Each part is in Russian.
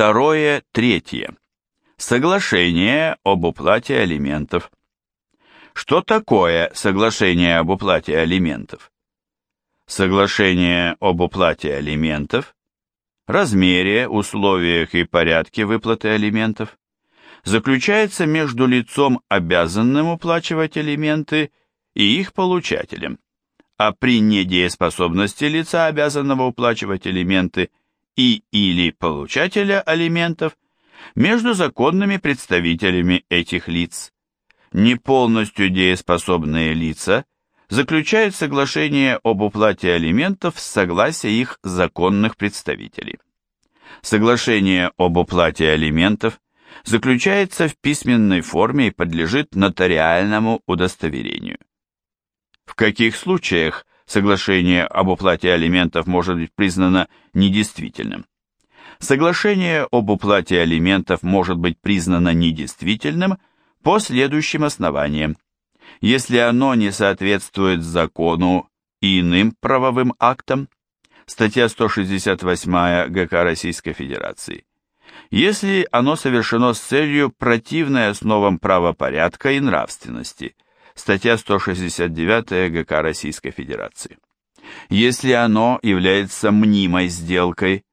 Второе, третье. Соглашение об уплате алиментов. Что такое соглашение об уплате алиментов? Соглашение об уплате алиментов, размере, условиях и порядке выплаты алиментов заключается между лицом, обязанным уплачивать алименты, и их получателем, а при недееспособности лица, обязанного уплачивать алименты, и или получателя алиментов, между законными представителями этих лиц. Не полностью дееспособные лица заключают соглашение об уплате алиментов с согласия их законных представителей. Соглашение об уплате алиментов заключается в письменной форме и подлежит нотариальному удостоверению. В каких случаях соглашение об уплате алиментов может быть признано недействительным? Соглашение об уплате алиментов может быть признано недействительным по следующим основаниям. Если оно не соответствует закону и иным правовым актам, статья 168 ГК Российской Федерации, если оно совершено с целью противной основам правопорядка и нравственности, статья 169 ГК Российской Федерации. Если оно является мнимой сделкой,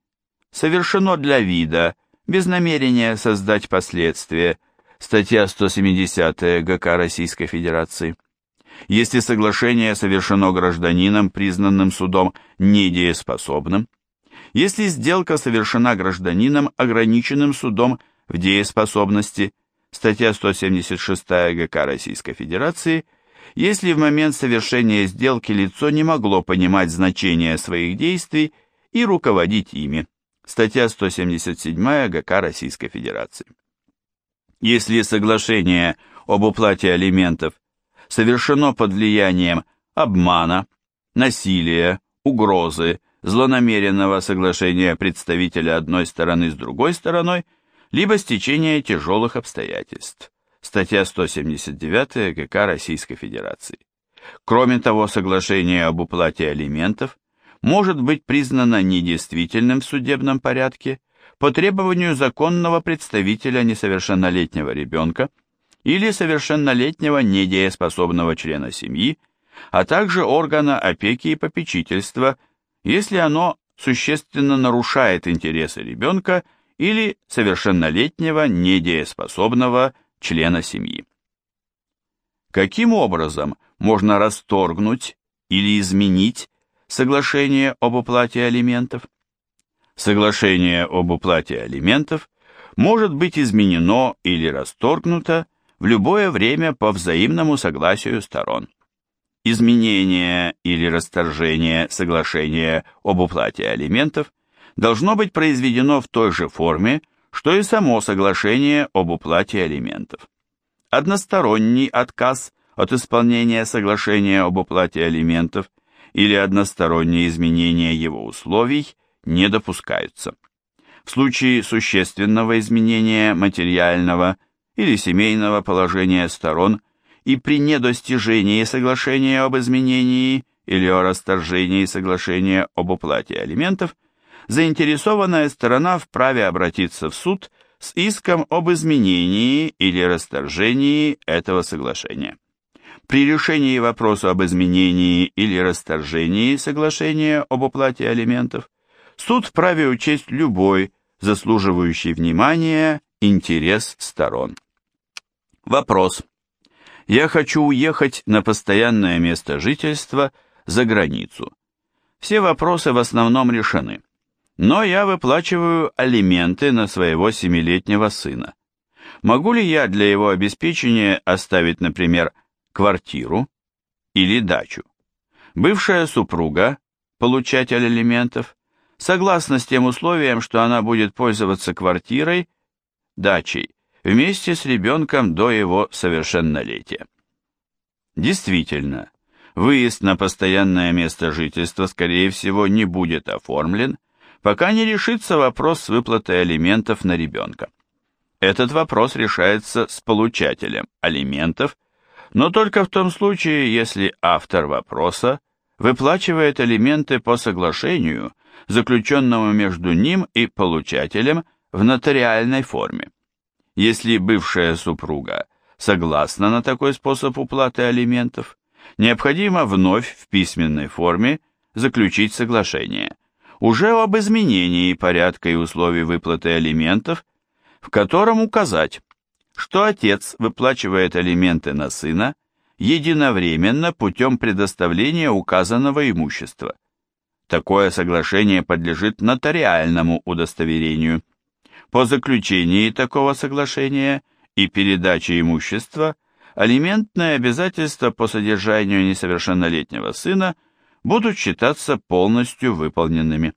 совершено для вида, без намерения создать последствия, статья 170 ГК Российской Федерации. Если соглашение совершено гражданином, признанным судом недееспособным, если сделка совершена гражданином, ограниченным судом в дееспособности, статья 176 ГК Российской Федерации, если в момент совершения сделки лицо не могло понимать значение своих действий и руководить ими, статья 177 ГК Российской Федерации. Если соглашение об уплате алиментов совершено под влиянием обмана, насилия, угрозы, злонамеренного соглашения представителя одной стороны с другой стороной, либо стечения тяжелых обстоятельств. Статья 179 ГК Российской Федерации. Кроме того, соглашение об уплате алиментов может быть признано недействительным в судебном порядке по требованию законного представителя несовершеннолетнего ребенка или совершеннолетнего недееспособного члена семьи, а также органа опеки и попечительства если оно существенно нарушает интересы ребенка или совершеннолетнего недееспособного члена семьи. Каким образом можно расторгнуть или изменить соглашение об уплате алиментов? Соглашение об уплате алиментов может быть изменено или расторгнуто в любое время по взаимному согласию сторон изменение или расторжение соглашения об уплате алиментов должно быть произведено в той же форме, что и само соглашение об уплате алиментов. Односторонний отказ от исполнения соглашения об уплате алиментов или одностороннее изменение его условий не допускаются. В случае существенного изменения материального или семейного положения сторон и при недостижении соглашения об изменении или о расторжении соглашения об уплате алиментов, заинтересованная сторона вправе обратиться в суд с иском об изменении или расторжении этого соглашения. При решении вопроса об изменении или расторжении соглашения об уплате алиментов суд вправе учесть любой заслуживающий внимания интерес сторон. Вопрос. Я хочу уехать на постоянное место жительства за границу. Все вопросы в основном решены. Но я выплачиваю алименты на своего семилетнего сына. Могу ли я для его обеспечения оставить, например, квартиру или дачу? Бывшая супруга, получатель алиментов, согласна с тем условием, что она будет пользоваться квартирой, дачей, вместе с ребенком до его совершеннолетия. Действительно, выезд на постоянное место жительства, скорее всего, не будет оформлен, пока не решится вопрос с выплатой алиментов на ребенка. Этот вопрос решается с получателем алиментов, но только в том случае, если автор вопроса выплачивает алименты по соглашению, заключенному между ним и получателем в нотариальной форме. Если бывшая супруга согласна на такой способ уплаты алиментов, необходимо вновь в письменной форме заключить соглашение, уже об изменении порядка и условий выплаты алиментов, в котором указать, что отец выплачивает алименты на сына единовременно путем предоставления указанного имущества. Такое соглашение подлежит нотариальному удостоверению. По заключении такого соглашения и передаче имущества алиментные обязательства по содержанию несовершеннолетнего сына будут считаться полностью выполненными.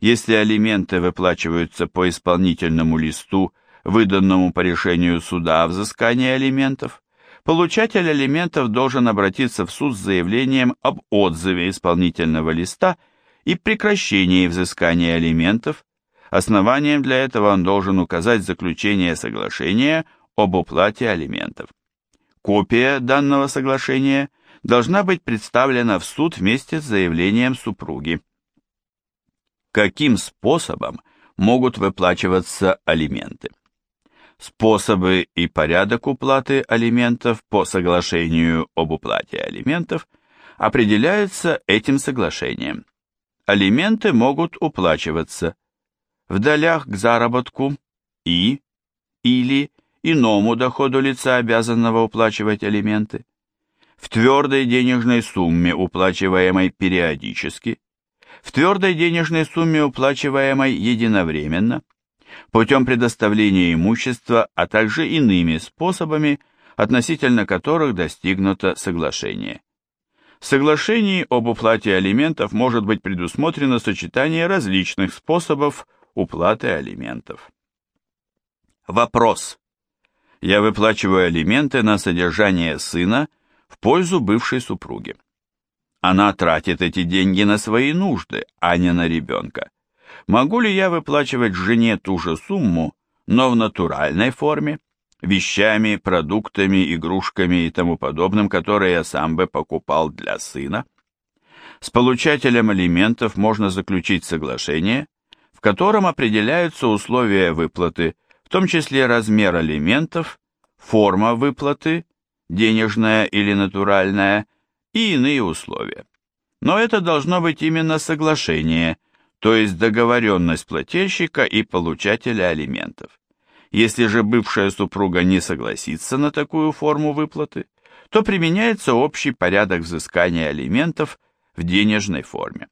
Если алименты выплачиваются по исполнительному листу, выданному по решению суда о взыскании алиментов, получатель алиментов должен обратиться в суд с заявлением об отзыве исполнительного листа и прекращении взыскания алиментов. Основанием для этого он должен указать заключение соглашения об уплате алиментов. Копия данного соглашения должна быть представлена в суд вместе с заявлением супруги. Каким способом могут выплачиваться алименты? Способы и порядок уплаты алиментов по соглашению об уплате алиментов определяются этим соглашением. Алименты могут уплачиваться в долях к заработку и или иному доходу лица, обязанного уплачивать алименты, в твердой денежной сумме, уплачиваемой периодически, в твердой денежной сумме, уплачиваемой единовременно, путем предоставления имущества, а также иными способами, относительно которых достигнуто соглашение. В соглашении об уплате алиментов может быть предусмотрено сочетание различных способов уплаты алиментов. Вопрос. Я выплачиваю алименты на содержание сына в пользу бывшей супруги. Она тратит эти деньги на свои нужды, а не на ребенка. Могу ли я выплачивать жене ту же сумму, но в натуральной форме, вещами, продуктами, игрушками и тому подобным, которые я сам бы покупал для сына? С получателем алиментов можно заключить соглашение, в котором определяются условия выплаты, в том числе размер алиментов, форма выплаты, денежная или натуральная, и иные условия. Но это должно быть именно соглашение – то есть договоренность плательщика и получателя алиментов. Если же бывшая супруга не согласится на такую форму выплаты, то применяется общий порядок взыскания алиментов в денежной форме.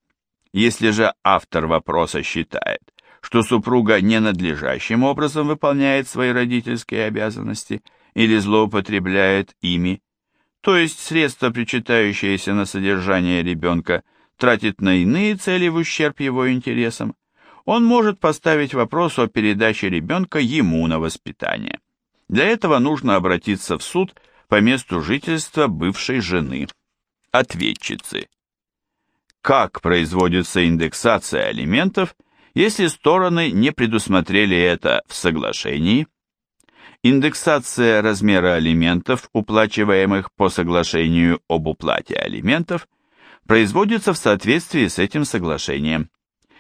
Если же автор вопроса считает, что супруга ненадлежащим образом выполняет свои родительские обязанности или злоупотребляет ими, то есть средства, причитающиеся на содержание ребенка, тратит на иные цели в ущерб его интересам, он может поставить вопрос о передаче ребенка ему на воспитание. Для этого нужно обратиться в суд по месту жительства бывшей жены, ответчицы. Как производится индексация алиментов, если стороны не предусмотрели это в соглашении? Индексация размера алиментов, уплачиваемых по соглашению об уплате алиментов – производится в соответствии с этим соглашением.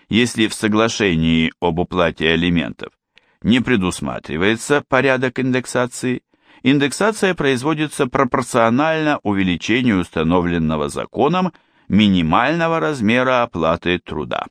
Если в соглашении об уплате алиментов не предусматривается порядок индексации, индексация производится пропорционально увеличению установленного законом минимального размера оплаты труда.